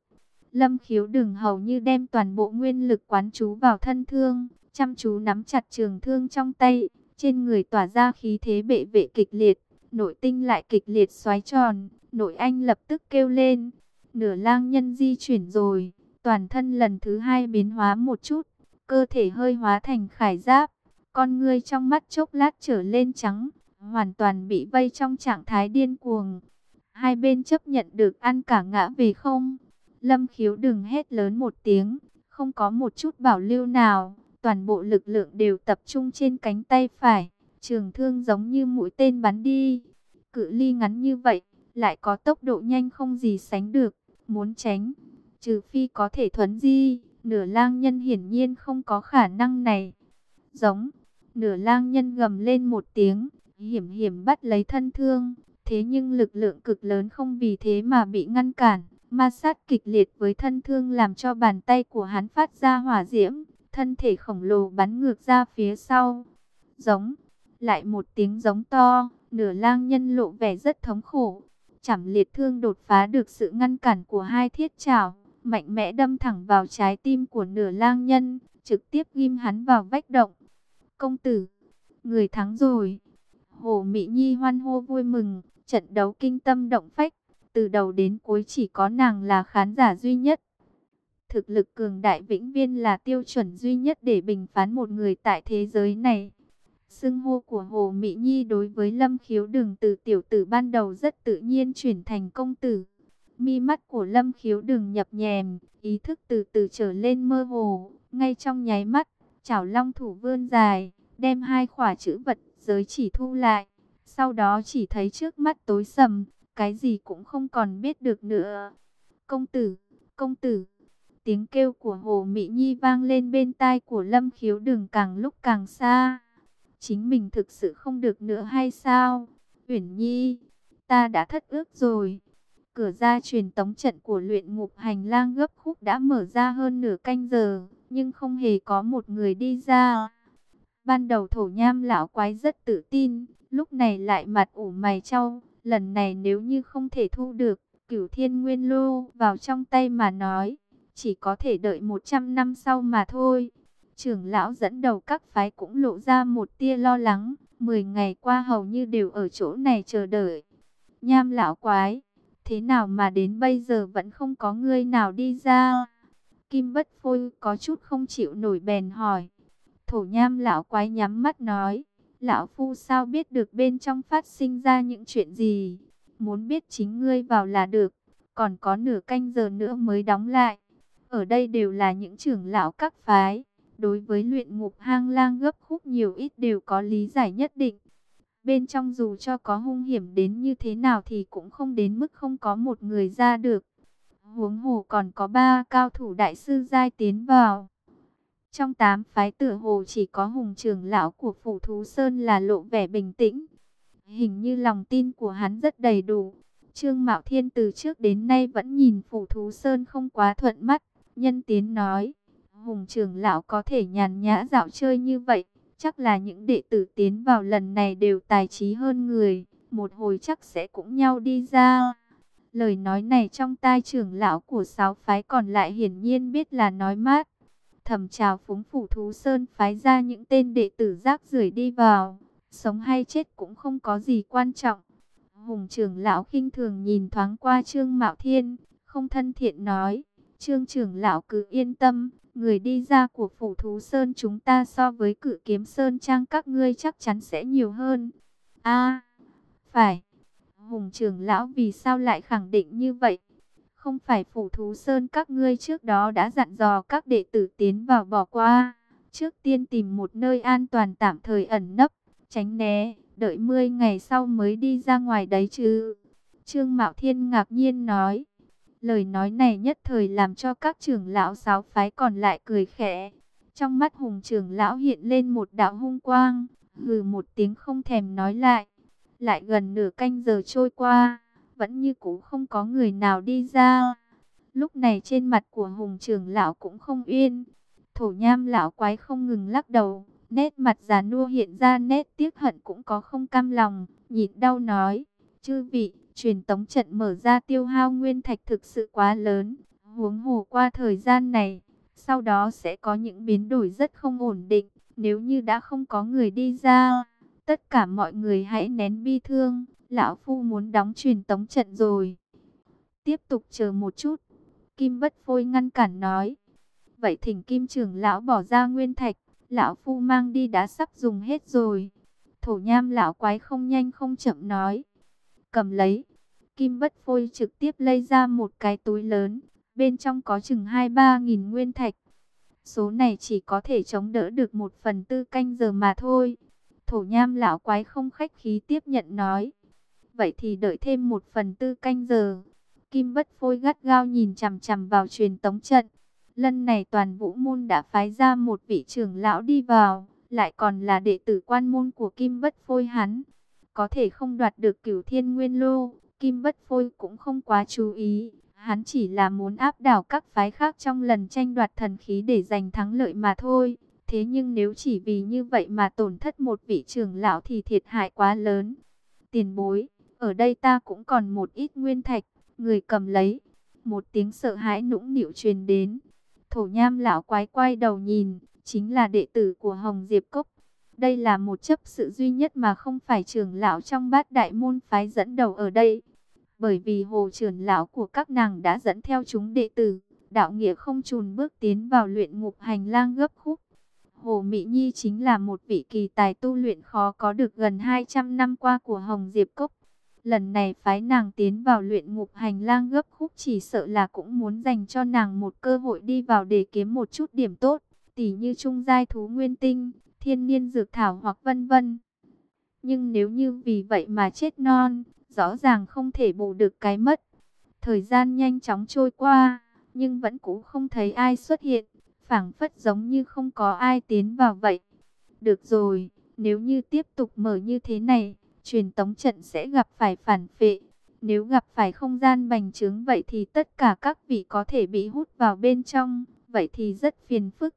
Lâm khiếu đừng hầu như đem toàn bộ nguyên lực quán chú vào thân thương, chăm chú nắm chặt trường thương trong tay, trên người tỏa ra khí thế bệ vệ kịch liệt, nội tinh lại kịch liệt xoáy tròn, nội anh lập tức kêu lên, nửa lang nhân di chuyển rồi, toàn thân lần thứ hai biến hóa một chút, cơ thể hơi hóa thành khải giáp, con ngươi trong mắt chốc lát trở lên trắng, hoàn toàn bị vây trong trạng thái điên cuồng. Hai bên chấp nhận được ăn cả ngã về không? Lâm khiếu đừng hét lớn một tiếng, không có một chút bảo lưu nào, toàn bộ lực lượng đều tập trung trên cánh tay phải, trường thương giống như mũi tên bắn đi. Cự ly ngắn như vậy, lại có tốc độ nhanh không gì sánh được, muốn tránh, trừ phi có thể thuấn di, nửa lang nhân hiển nhiên không có khả năng này. Giống, nửa lang nhân gầm lên một tiếng, hiểm hiểm bắt lấy thân thương, thế nhưng lực lượng cực lớn không vì thế mà bị ngăn cản. Ma sát kịch liệt với thân thương làm cho bàn tay của hắn phát ra hỏa diễm, thân thể khổng lồ bắn ngược ra phía sau. Giống, lại một tiếng giống to, nửa lang nhân lộ vẻ rất thống khổ. Chảm liệt thương đột phá được sự ngăn cản của hai thiết trảo, mạnh mẽ đâm thẳng vào trái tim của nửa lang nhân, trực tiếp ghim hắn vào vách động. Công tử, người thắng rồi. Hồ Mỹ Nhi hoan hô vui mừng, trận đấu kinh tâm động phách, từ đầu đến cuối chỉ có nàng là khán giả duy nhất. Thực lực cường đại vĩnh viên là tiêu chuẩn duy nhất để bình phán một người tại thế giới này. Sưng hô của Hồ Mỹ Nhi đối với Lâm Khiếu Đừng từ tiểu tử ban đầu rất tự nhiên chuyển thành công tử. Mi mắt của Lâm Khiếu Đừng nhập nhèm, ý thức từ từ trở lên mơ hồ, ngay trong nháy mắt, chảo long thủ vươn dài, đem hai khỏa chữ vật giới chỉ thu lại. Sau đó chỉ thấy trước mắt tối sầm, cái gì cũng không còn biết được nữa. Công tử, công tử. Tiếng kêu của Hồ Mỹ Nhi vang lên bên tai của Lâm Khiếu Đừng càng lúc càng xa. Chính mình thực sự không được nữa hay sao? Uyển Nhi, ta đã thất ước rồi. Cửa ra truyền tống trận của luyện ngục hành lang gấp khúc đã mở ra hơn nửa canh giờ, nhưng không hề có một người đi ra. Ban đầu thổ nham lão quái rất tự tin, lúc này lại mặt ủ mày trao, lần này nếu như không thể thu được cửu thiên nguyên lô vào trong tay mà nói, chỉ có thể đợi 100 năm sau mà thôi. Trưởng lão dẫn đầu các phái cũng lộ ra một tia lo lắng, 10 ngày qua hầu như đều ở chỗ này chờ đợi. Nham lão quái, thế nào mà đến bây giờ vẫn không có người nào đi ra? Kim bất phôi có chút không chịu nổi bèn hỏi. Thổ nham lão quái nhắm mắt nói, lão phu sao biết được bên trong phát sinh ra những chuyện gì? Muốn biết chính ngươi vào là được, còn có nửa canh giờ nữa mới đóng lại. Ở đây đều là những trưởng lão các phái, đối với luyện ngục hang lang gấp khúc nhiều ít đều có lý giải nhất định. Bên trong dù cho có hung hiểm đến như thế nào thì cũng không đến mức không có một người ra được. Huống hồ còn có ba cao thủ đại sư giai tiến vào. Trong tám phái tử hồ chỉ có hùng trưởng lão của Phủ Thú Sơn là lộ vẻ bình tĩnh. Hình như lòng tin của hắn rất đầy đủ. Trương Mạo Thiên từ trước đến nay vẫn nhìn Phủ Thú Sơn không quá thuận mắt. Nhân tiến nói, hùng trưởng lão có thể nhàn nhã dạo chơi như vậy. Chắc là những đệ tử tiến vào lần này đều tài trí hơn người. Một hồi chắc sẽ cũng nhau đi ra. Lời nói này trong tai trưởng lão của sáu phái còn lại hiển nhiên biết là nói mát thầm chào phúng phủ thú sơn phái ra những tên đệ tử rác rưởi đi vào. Sống hay chết cũng không có gì quan trọng. Hùng trưởng lão khinh thường nhìn thoáng qua Trương Mạo Thiên, không thân thiện nói. Trương trưởng lão cứ yên tâm, người đi ra của phủ thú sơn chúng ta so với cử kiếm sơn trang các ngươi chắc chắn sẽ nhiều hơn. a phải. Hùng trưởng lão vì sao lại khẳng định như vậy? Không phải phủ thú sơn các ngươi trước đó đã dặn dò các đệ tử tiến vào bỏ qua. Trước tiên tìm một nơi an toàn tạm thời ẩn nấp, tránh né, đợi 10 ngày sau mới đi ra ngoài đấy chứ. Trương Mạo Thiên ngạc nhiên nói. Lời nói này nhất thời làm cho các trưởng lão giáo phái còn lại cười khẽ. Trong mắt hùng trưởng lão hiện lên một đạo hung quang, hừ một tiếng không thèm nói lại. Lại gần nửa canh giờ trôi qua, vẫn như cũ không có người nào đi ra. Lúc này trên mặt của hùng trưởng lão cũng không yên. Thổ nham lão quái không ngừng lắc đầu, nét mặt già nua hiện ra nét tiếc hận cũng có không cam lòng, nhịn đau nói, chư vị, truyền tống trận mở ra tiêu hao nguyên thạch thực sự quá lớn, huống hồ qua thời gian này, sau đó sẽ có những biến đổi rất không ổn định, nếu như đã không có người đi ra, tất cả mọi người hãy nén bi thương, lão phu muốn đóng truyền tống trận rồi. Tiếp tục chờ một chút, Kim Bất Phôi ngăn cản nói, vậy thỉnh Kim trưởng lão bỏ ra nguyên thạch, lão phu mang đi đã sắp dùng hết rồi. Thổ nham lão quái không nhanh không chậm nói, cầm lấy. Kim bất phôi trực tiếp lấy ra một cái túi lớn, bên trong có chừng 2-3 nghìn nguyên thạch. Số này chỉ có thể chống đỡ được một phần tư canh giờ mà thôi. Thổ nham lão quái không khách khí tiếp nhận nói. Vậy thì đợi thêm một phần tư canh giờ. Kim bất phôi gắt gao nhìn chằm chằm vào truyền tống trận. Lần này toàn vũ môn đã phái ra một vị trưởng lão đi vào, lại còn là đệ tử quan môn của Kim bất phôi hắn. Có thể không đoạt được cửu thiên nguyên lô, Kim Bất Phôi cũng không quá chú ý, hắn chỉ là muốn áp đảo các phái khác trong lần tranh đoạt thần khí để giành thắng lợi mà thôi. Thế nhưng nếu chỉ vì như vậy mà tổn thất một vị trưởng lão thì thiệt hại quá lớn. Tiền bối, ở đây ta cũng còn một ít nguyên thạch, người cầm lấy. Một tiếng sợ hãi nũng nịu truyền đến. Thổ nham lão quái quay đầu nhìn, chính là đệ tử của Hồng Diệp Cốc. Đây là một chấp sự duy nhất mà không phải trưởng lão trong bát đại môn phái dẫn đầu ở đây bởi vì hồ trưởng lão của các nàng đã dẫn theo chúng đệ tử, đạo nghĩa không chùn bước tiến vào luyện ngục hành lang gấp khúc. Hồ Mỹ Nhi chính là một vị kỳ tài tu luyện khó có được gần 200 năm qua của Hồng Diệp Cốc. Lần này phái nàng tiến vào luyện ngục hành lang gấp khúc chỉ sợ là cũng muốn dành cho nàng một cơ hội đi vào để kiếm một chút điểm tốt, tỷ như trung giai thú nguyên tinh, thiên niên dược thảo hoặc vân vân. Nhưng nếu như vì vậy mà chết non, rõ ràng không thể bù được cái mất. Thời gian nhanh chóng trôi qua, nhưng vẫn cũng không thấy ai xuất hiện, phảng phất giống như không có ai tiến vào vậy. Được rồi, nếu như tiếp tục mở như thế này, truyền tống trận sẽ gặp phải phản phệ. Nếu gặp phải không gian bành trướng vậy thì tất cả các vị có thể bị hút vào bên trong, vậy thì rất phiền phức.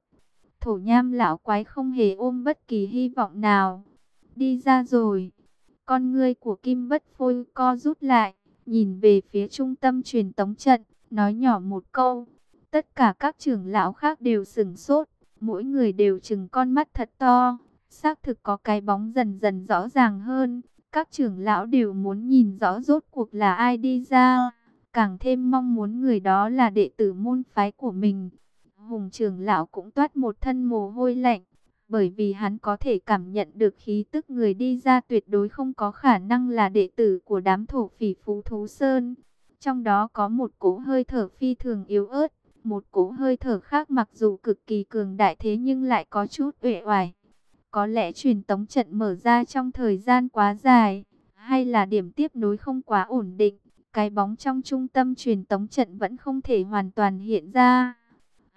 Thổ nham lão quái không hề ôm bất kỳ hy vọng nào. Đi ra rồi. Con ngươi của Kim Bất Phôi co rút lại, nhìn về phía trung tâm truyền tống trận, nói nhỏ một câu. Tất cả các trưởng lão khác đều sửng sốt, mỗi người đều chừng con mắt thật to. Xác thực có cái bóng dần dần rõ ràng hơn, các trưởng lão đều muốn nhìn rõ rốt cuộc là ai đi ra, càng thêm mong muốn người đó là đệ tử môn phái của mình. Hùng trưởng lão cũng toát một thân mồ hôi lạnh, bởi vì hắn có thể cảm nhận được khí tức người đi ra tuyệt đối không có khả năng là đệ tử của đám thổ phỉ phú thú sơn. Trong đó có một cỗ hơi thở phi thường yếu ớt, một cỗ hơi thở khác mặc dù cực kỳ cường đại thế nhưng lại có chút uể oải. Có lẽ truyền tống trận mở ra trong thời gian quá dài, hay là điểm tiếp nối không quá ổn định, cái bóng trong trung tâm truyền tống trận vẫn không thể hoàn toàn hiện ra.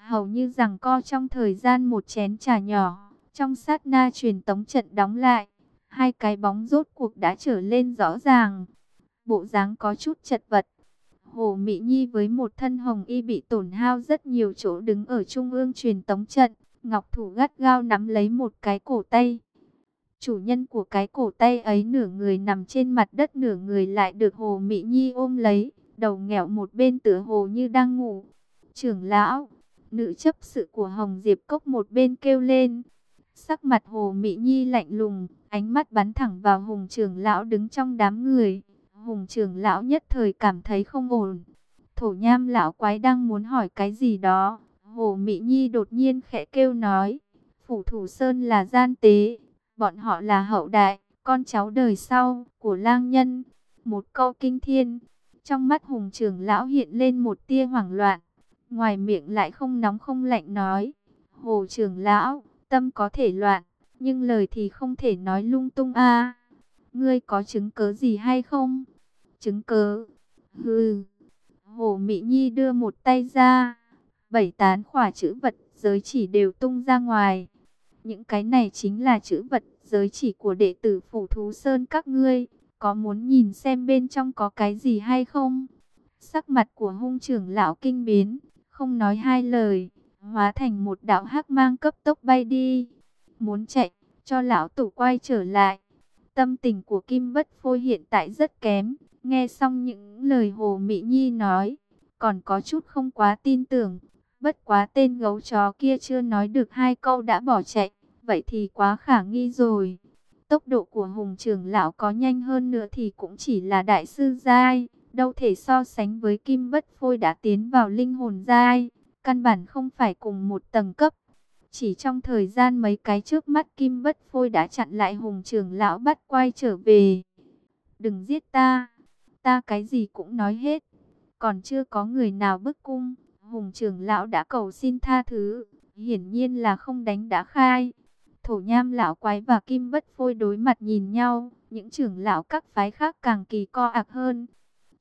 Hầu như rằng co trong thời gian một chén trà nhỏ trong sát na truyền tống trận đóng lại, hai cái bóng rốt cuộc đã trở lên rõ ràng. Bộ dáng có chút chật vật. Hồ Mỹ Nhi với một thân hồng y bị tổn hao rất nhiều chỗ đứng ở trung ương truyền tống trận. Ngọc Thủ gắt gao nắm lấy một cái cổ tay. Chủ nhân của cái cổ tay ấy nửa người nằm trên mặt đất nửa người lại được Hồ Mỹ Nhi ôm lấy. Đầu nghẹo một bên tựa hồ như đang ngủ. Trưởng lão, nữ chấp sự của Hồng Diệp Cốc một bên kêu lên. Sắc mặt Hồ Mỹ Nhi lạnh lùng, ánh mắt bắn thẳng vào Hùng trưởng lão đứng trong đám người. Hùng trưởng lão nhất thời cảm thấy không ổn. Thổ nham lão quái đang muốn hỏi cái gì đó. Hồ Mỹ Nhi đột nhiên khẽ kêu nói. Phủ Thủ Sơn là gian tế. Bọn họ là hậu đại, con cháu đời sau của lang nhân. Một câu kinh thiên. Trong mắt hùng trưởng lão hiện lên một tia hoảng loạn. Ngoài miệng lại không nóng không lạnh nói. Hồ trưởng lão, tâm có thể loạn, nhưng lời thì không thể nói lung tung a. Ngươi có chứng cớ gì hay không? Chứng cớ? Hừ. Hồ Mỹ Nhi đưa một tay ra. Bảy tán khỏa chữ vật giới chỉ đều tung ra ngoài. Những cái này chính là chữ vật giới chỉ của đệ tử Phủ Thú Sơn các ngươi. Có muốn nhìn xem bên trong có cái gì hay không? Sắc mặt của hung trưởng lão kinh biến, không nói hai lời, hóa thành một đạo hắc mang cấp tốc bay đi. Muốn chạy, cho lão tử quay trở lại. Tâm tình của Kim Bất Phôi hiện tại rất kém. Nghe xong những lời Hồ Mỹ Nhi nói, còn có chút không quá tin tưởng. Bất quá tên gấu chó kia chưa nói được hai câu đã bỏ chạy, vậy thì quá khả nghi rồi. Tốc độ của Hùng trưởng lão có nhanh hơn nữa thì cũng chỉ là đại sư giai, đâu thể so sánh với Kim Bất Phôi đã tiến vào linh hồn giai, căn bản không phải cùng một tầng cấp. Chỉ trong thời gian mấy cái trước mắt Kim Bất Phôi đã chặn lại Hùng trưởng lão bắt quay trở về. Đừng giết ta, ta cái gì cũng nói hết, còn chưa có người nào bức cung. Hùng trưởng lão đã cầu xin tha thứ, hiển nhiên là không đánh đã khai. Thổ nham lão quái và kim bất phôi đối mặt nhìn nhau, những trưởng lão các phái khác càng kỳ co ạc hơn.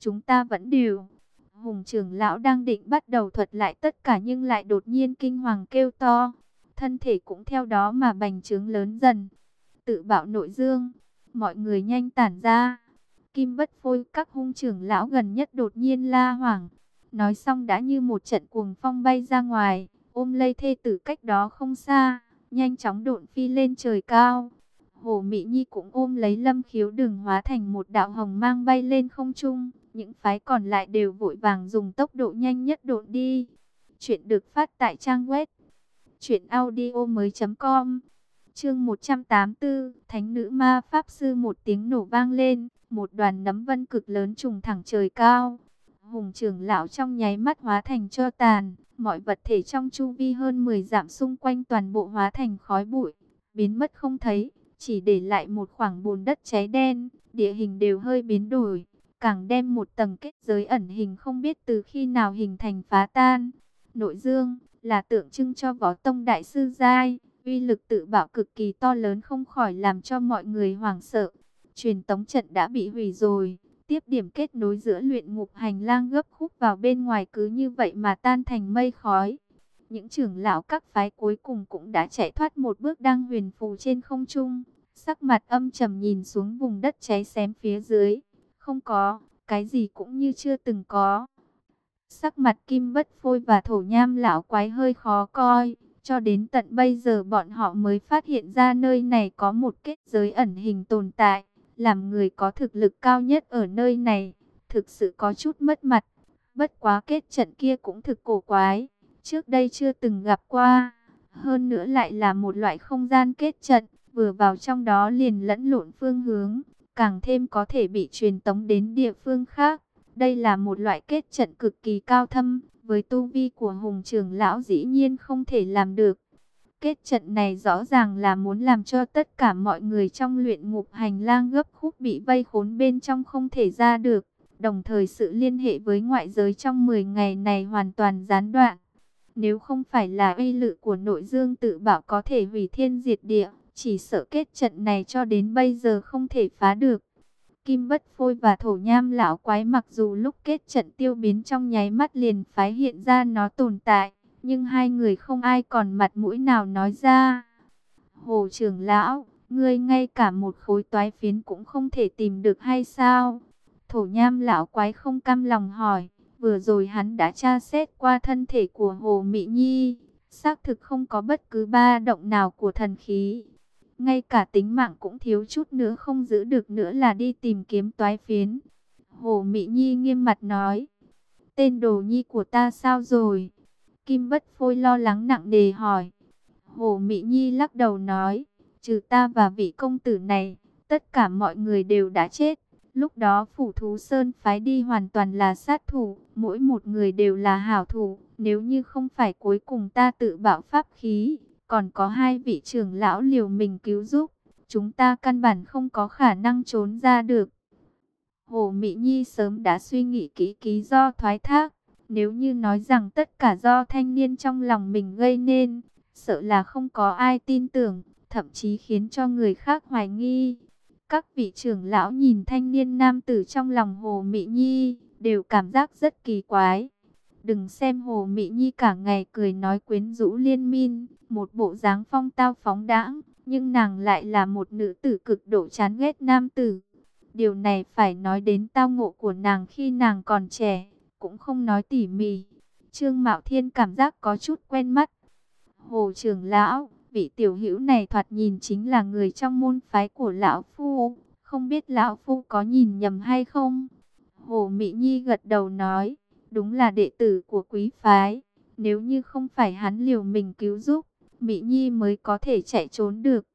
Chúng ta vẫn đều. Hùng trưởng lão đang định bắt đầu thuật lại tất cả nhưng lại đột nhiên kinh hoàng kêu to. Thân thể cũng theo đó mà bành trướng lớn dần. Tự bảo nội dương, mọi người nhanh tản ra. Kim bất phôi các hung trưởng lão gần nhất đột nhiên la hoảng. Nói xong đã như một trận cuồng phong bay ra ngoài, ôm lây thê tử cách đó không xa, nhanh chóng độn phi lên trời cao. Hồ Mỹ Nhi cũng ôm lấy lâm khiếu đường hóa thành một đạo hồng mang bay lên không trung. Những phái còn lại đều vội vàng dùng tốc độ nhanh nhất độn đi. Chuyện được phát tại trang web chuyểnaudio.com Chương 184 Thánh nữ ma pháp sư một tiếng nổ vang lên, một đoàn nấm vân cực lớn trùng thẳng trời cao. Hùng trưởng lão trong nháy mắt hóa thành cho tàn, mọi vật thể trong chu vi hơn 10 dặm xung quanh toàn bộ hóa thành khói bụi, biến mất không thấy, chỉ để lại một khoảng bùn đất cháy đen, địa hình đều hơi biến đổi, càng đem một tầng kết giới ẩn hình không biết từ khi nào hình thành phá tan. Nội dương là tượng trưng cho võ tông đại sư giai, uy lực tự bảo cực kỳ to lớn không khỏi làm cho mọi người hoảng sợ. Truyền tống trận đã bị hủy rồi, Tiếp điểm kết nối giữa luyện ngục hành lang gấp khúc vào bên ngoài cứ như vậy mà tan thành mây khói. Những trưởng lão các phái cuối cùng cũng đã chạy thoát một bước đang huyền phù trên không trung. Sắc mặt âm trầm nhìn xuống vùng đất cháy xém phía dưới. Không có, cái gì cũng như chưa từng có. Sắc mặt kim bất phôi và thổ nham lão quái hơi khó coi. Cho đến tận bây giờ bọn họ mới phát hiện ra nơi này có một kết giới ẩn hình tồn tại làm người có thực lực cao nhất ở nơi này, thực sự có chút mất mặt. Bất quá kết trận kia cũng thực cổ quái, trước đây chưa từng gặp qua. Hơn nữa lại là một loại không gian kết trận, vừa vào trong đó liền lẫn lộn phương hướng, càng thêm có thể bị truyền tống đến địa phương khác. Đây là một loại kết trận cực kỳ cao thâm, với tu vi của hùng trưởng lão dĩ nhiên không thể làm được. Kết trận này rõ ràng là muốn làm cho tất cả mọi người trong luyện ngục hành lang gấp khúc bị vây khốn bên trong không thể ra được. Đồng thời sự liên hệ với ngoại giới trong 10 ngày này hoàn toàn gián đoạn. Nếu không phải là uy lự của nội dương tự bảo có thể hủy thiên diệt địa, chỉ sợ kết trận này cho đến bây giờ không thể phá được. Kim Bất Phôi và Thổ Nham lão quái mặc dù lúc kết trận tiêu biến trong nháy mắt liền phái hiện ra nó tồn tại, nhưng hai người không ai còn mặt mũi nào nói ra. Hồ trưởng lão, ngươi ngay cả một khối toái phiến cũng không thể tìm được hay sao? Thổ nham lão quái không cam lòng hỏi, vừa rồi hắn đã tra xét qua thân thể của Hồ Mỹ Nhi, xác thực không có bất cứ ba động nào của thần khí. Ngay cả tính mạng cũng thiếu chút nữa không giữ được nữa là đi tìm kiếm toái phiến. Hồ Mỹ Nhi nghiêm mặt nói, tên đồ nhi của ta sao rồi? Kim Bất Phôi lo lắng nặng đề hỏi. Hồ Mỹ Nhi lắc đầu nói, trừ ta và vị công tử này, tất cả mọi người đều đã chết. Lúc đó Phủ Thú Sơn phái đi hoàn toàn là sát thủ, mỗi một người đều là hảo thủ. Nếu như không phải cuối cùng ta tự bảo pháp khí, còn có hai vị trưởng lão liều mình cứu giúp, chúng ta căn bản không có khả năng trốn ra được. Hồ Mỹ Nhi sớm đã suy nghĩ kỹ ký do thoái thác. Nếu như nói rằng tất cả do thanh niên trong lòng mình gây nên, sợ là không có ai tin tưởng, thậm chí khiến cho người khác hoài nghi. Các vị trưởng lão nhìn thanh niên nam tử trong lòng Hồ Mỹ Nhi, đều cảm giác rất kỳ quái. Đừng xem Hồ Mỹ Nhi cả ngày cười nói quyến rũ liên min, một bộ dáng phong tao phóng đãng, nhưng nàng lại là một nữ tử cực độ chán ghét nam tử. Điều này phải nói đến tao ngộ của nàng khi nàng còn trẻ, cũng không nói tỉ mỉ. Trương Mạo Thiên cảm giác có chút quen mắt. Hồ trưởng lão, vị tiểu hữu này thoạt nhìn chính là người trong môn phái của lão phu, không biết lão phu có nhìn nhầm hay không? Hồ Mỹ Nhi gật đầu nói, đúng là đệ tử của quý phái, nếu như không phải hắn liều mình cứu giúp, Mỹ Nhi mới có thể chạy trốn được.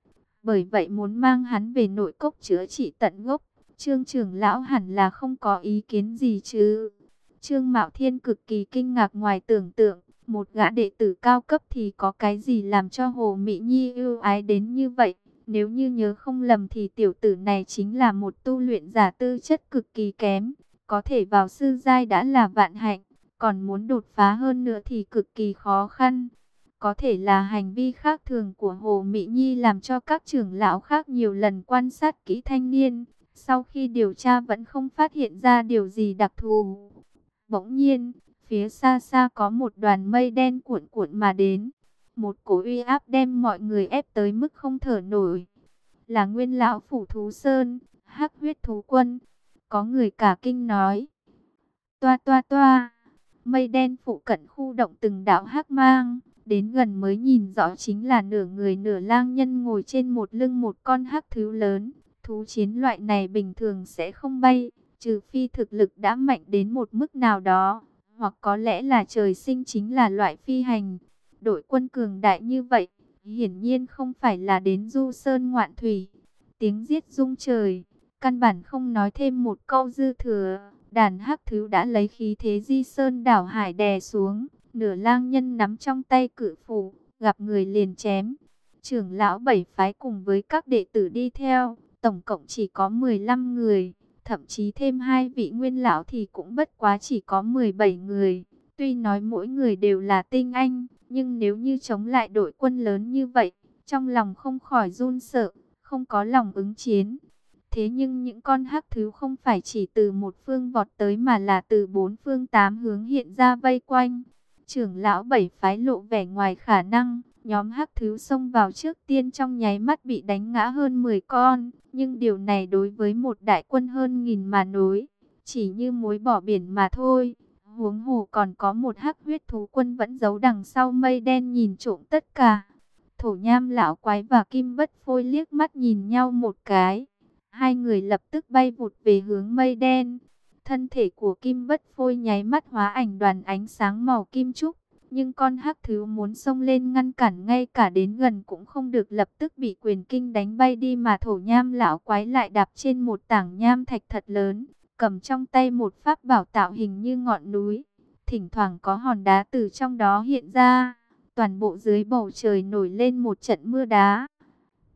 Bởi vậy muốn mang hắn về nội cốc chữa trị tận gốc, Trương trưởng lão hẳn là không có ý kiến gì chứ. Trương Mạo Thiên cực kỳ kinh ngạc ngoài tưởng tượng, một gã đệ tử cao cấp thì có cái gì làm cho Hồ Mỹ Nhi ưu ái đến như vậy. Nếu như nhớ không lầm thì tiểu tử này chính là một tu luyện giả tư chất cực kỳ kém, có thể vào sư giai đã là vạn hạnh, còn muốn đột phá hơn nữa thì cực kỳ khó khăn. Có thể là hành vi khác thường của Hồ Mỹ Nhi làm cho các trưởng lão khác nhiều lần quan sát kỹ thanh niên. Sau khi điều tra vẫn không phát hiện ra điều gì đặc thù. Bỗng nhiên, phía xa xa có một đoàn mây đen cuộn cuộn mà đến. Một cổ uy áp đem mọi người ép tới mức không thở nổi. Là nguyên lão phủ thú sơn, hắc huyết thú quân. Có người cả kinh nói. Toa toa toa, mây đen phụ cận khu động từng đạo hắc mang Đến gần mới nhìn rõ chính là nửa người nửa lang nhân ngồi trên một lưng một con hắc thú lớn. Thú chiến loại này bình thường sẽ không bay, trừ phi thực lực đã mạnh đến một mức nào đó. Hoặc có lẽ là trời sinh chính là loại phi hành. Đội quân cường đại như vậy, hiển nhiên không phải là đến du sơn ngoạn thủy. Tiếng giết rung trời, căn bản không nói thêm một câu dư thừa. Đàn hắc thứ đã lấy khí thế di sơn đảo hải đè xuống. Nửa lang nhân nắm trong tay cự phủ, gặp người liền chém. Trưởng lão bảy phái cùng với các đệ tử đi theo, tổng cộng chỉ có 15 người. Thậm chí thêm hai vị nguyên lão thì cũng bất quá chỉ có 17 người. Tuy nói mỗi người đều là tinh anh, nhưng nếu như chống lại đội quân lớn như vậy, trong lòng không khỏi run sợ, không có lòng ứng chiến. Thế nhưng những con hắc thứ không phải chỉ từ một phương vọt tới mà là từ bốn phương tám hướng hiện ra vây quanh trưởng lão bảy phái lộ vẻ ngoài khả năng, nhóm hắc thứ xông vào trước tiên trong nháy mắt bị đánh ngã hơn 10 con, nhưng điều này đối với một đại quân hơn nghìn mà nối, chỉ như mối bỏ biển mà thôi. Huống hồ còn có một hắc huyết thú quân vẫn giấu đằng sau mây đen nhìn trộm tất cả. Thổ nham lão quái và kim bất phôi liếc mắt nhìn nhau một cái. Hai người lập tức bay vụt về hướng mây đen. Thân thể của Kim Bất Phôi nháy mắt hóa ảnh đoàn ánh sáng màu kim trúc, nhưng con hắc thứ muốn xông lên ngăn cản ngay cả đến gần cũng không được lập tức bị quyền kinh đánh bay đi mà thổ nham lão quái lại đạp trên một tảng nham thạch thật lớn, cầm trong tay một pháp bảo tạo hình như ngọn núi, thỉnh thoảng có hòn đá từ trong đó hiện ra, toàn bộ dưới bầu trời nổi lên một trận mưa đá.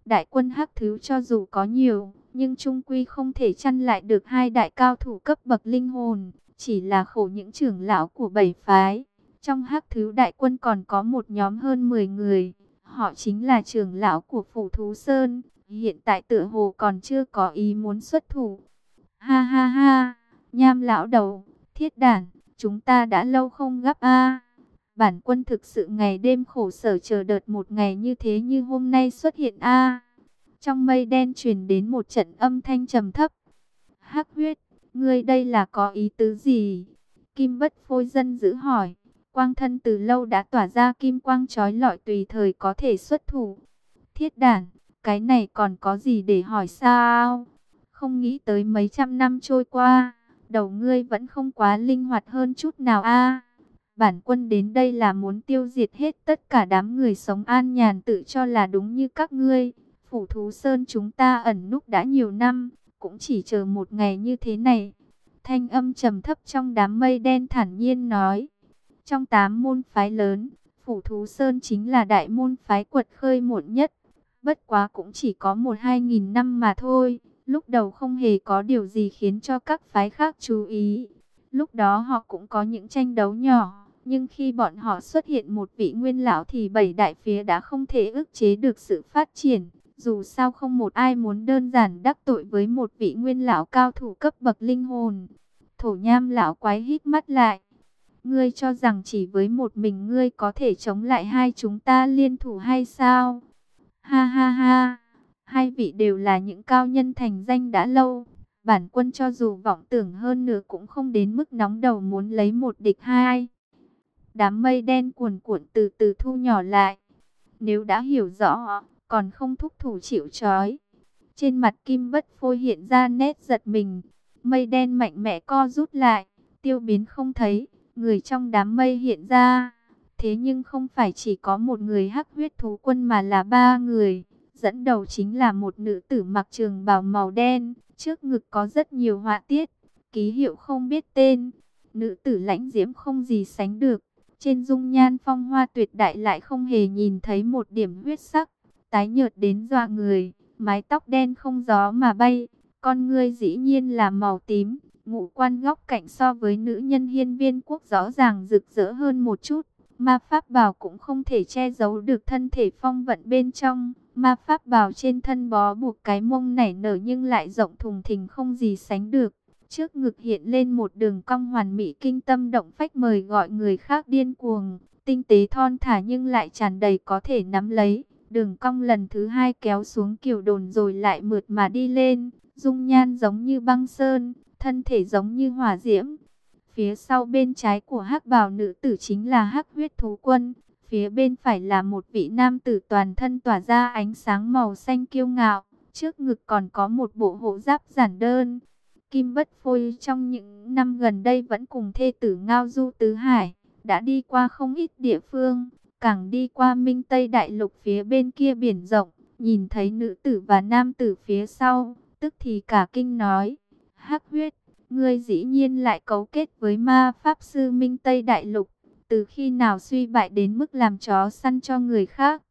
Đại quân hắc thứ cho dù có nhiều, nhưng trung quy không thể chăn lại được hai đại cao thủ cấp bậc linh hồn, chỉ là khổ những trưởng lão của bảy phái. Trong hắc thứ đại quân còn có một nhóm hơn 10 người, họ chính là trưởng lão của phủ thú Sơn, hiện tại tựa hồ còn chưa có ý muốn xuất thủ. Ha ha ha, nham lão đầu, thiết đản, chúng ta đã lâu không gặp a. Bản quân thực sự ngày đêm khổ sở chờ đợt một ngày như thế như hôm nay xuất hiện a. Trong mây đen truyền đến một trận âm thanh trầm thấp. Hắc huyết, ngươi đây là có ý tứ gì? Kim bất phôi dân giữ hỏi. Quang thân từ lâu đã tỏa ra kim quang trói lọi tùy thời có thể xuất thủ. Thiết đản, cái này còn có gì để hỏi sao? Không nghĩ tới mấy trăm năm trôi qua, đầu ngươi vẫn không quá linh hoạt hơn chút nào a. bản quân đến đây là muốn tiêu diệt hết tất cả đám người sống an nhàn tự cho là đúng như các ngươi phủ thú sơn chúng ta ẩn núp đã nhiều năm, cũng chỉ chờ một ngày như thế này. Thanh âm trầm thấp trong đám mây đen thản nhiên nói. Trong tám môn phái lớn, phủ thú sơn chính là đại môn phái quật khơi muộn nhất. Bất quá cũng chỉ có một hai nghìn năm mà thôi. Lúc đầu không hề có điều gì khiến cho các phái khác chú ý. Lúc đó họ cũng có những tranh đấu nhỏ, nhưng khi bọn họ xuất hiện một vị nguyên lão thì bảy đại phía đã không thể ức chế được sự phát triển. Dù sao không một ai muốn đơn giản đắc tội với một vị nguyên lão cao thủ cấp bậc linh hồn. Thổ nham lão quái hít mắt lại. Ngươi cho rằng chỉ với một mình ngươi có thể chống lại hai chúng ta liên thủ hay sao? Ha ha ha, hai vị đều là những cao nhân thành danh đã lâu. Bản quân cho dù vọng tưởng hơn nữa cũng không đến mức nóng đầu muốn lấy một địch hai. Đám mây đen cuồn cuộn từ từ thu nhỏ lại. Nếu đã hiểu rõ, còn không thúc thủ chịu trói. Trên mặt kim bất phôi hiện ra nét giật mình. Mây đen mạnh mẽ co rút lại, tiêu biến không thấy. Người trong đám mây hiện ra. Thế nhưng không phải chỉ có một người hắc huyết thú quân mà là ba người. Dẫn đầu chính là một nữ tử mặc trường bào màu đen. Trước ngực có rất nhiều họa tiết. Ký hiệu không biết tên. Nữ tử lãnh diễm không gì sánh được. Trên dung nhan phong hoa tuyệt đại lại không hề nhìn thấy một điểm huyết sắc. Tái nhợt đến dọa người. Mái tóc đen không gió mà bay. Con ngươi dĩ nhiên là màu tím. Ngũ quan góc cạnh so với nữ nhân hiên viên quốc rõ ràng rực rỡ hơn một chút. Ma pháp bào cũng không thể che giấu được thân thể phong vận bên trong. Ma pháp bào trên thân bó buộc cái mông nảy nở nhưng lại rộng thùng thình không gì sánh được. Trước ngực hiện lên một đường cong hoàn mỹ kinh tâm động phách mời gọi người khác điên cuồng. Tinh tế thon thả nhưng lại tràn đầy có thể nắm lấy. Đường cong lần thứ hai kéo xuống kiểu đồn rồi lại mượt mà đi lên. Dung nhan giống như băng sơn, thân thể giống như hỏa diễm. Phía sau bên trái của hắc bào nữ tử chính là hắc huyết thú quân. Phía bên phải là một vị nam tử toàn thân tỏa ra ánh sáng màu xanh kiêu ngạo. Trước ngực còn có một bộ hộ giáp giản đơn. Kim Bất Phôi trong những năm gần đây vẫn cùng thê tử Ngao Du Tứ Hải. Đã đi qua không ít địa phương. Càng đi qua Minh Tây Đại Lục phía bên kia biển rộng. Nhìn thấy nữ tử và nam tử phía sau. Tức thì cả kinh nói. Hắc huyết, Ngươi dĩ nhiên lại cấu kết với ma pháp sư Minh Tây Đại Lục. Từ khi nào suy bại đến mức làm chó săn cho người khác.